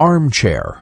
armchair.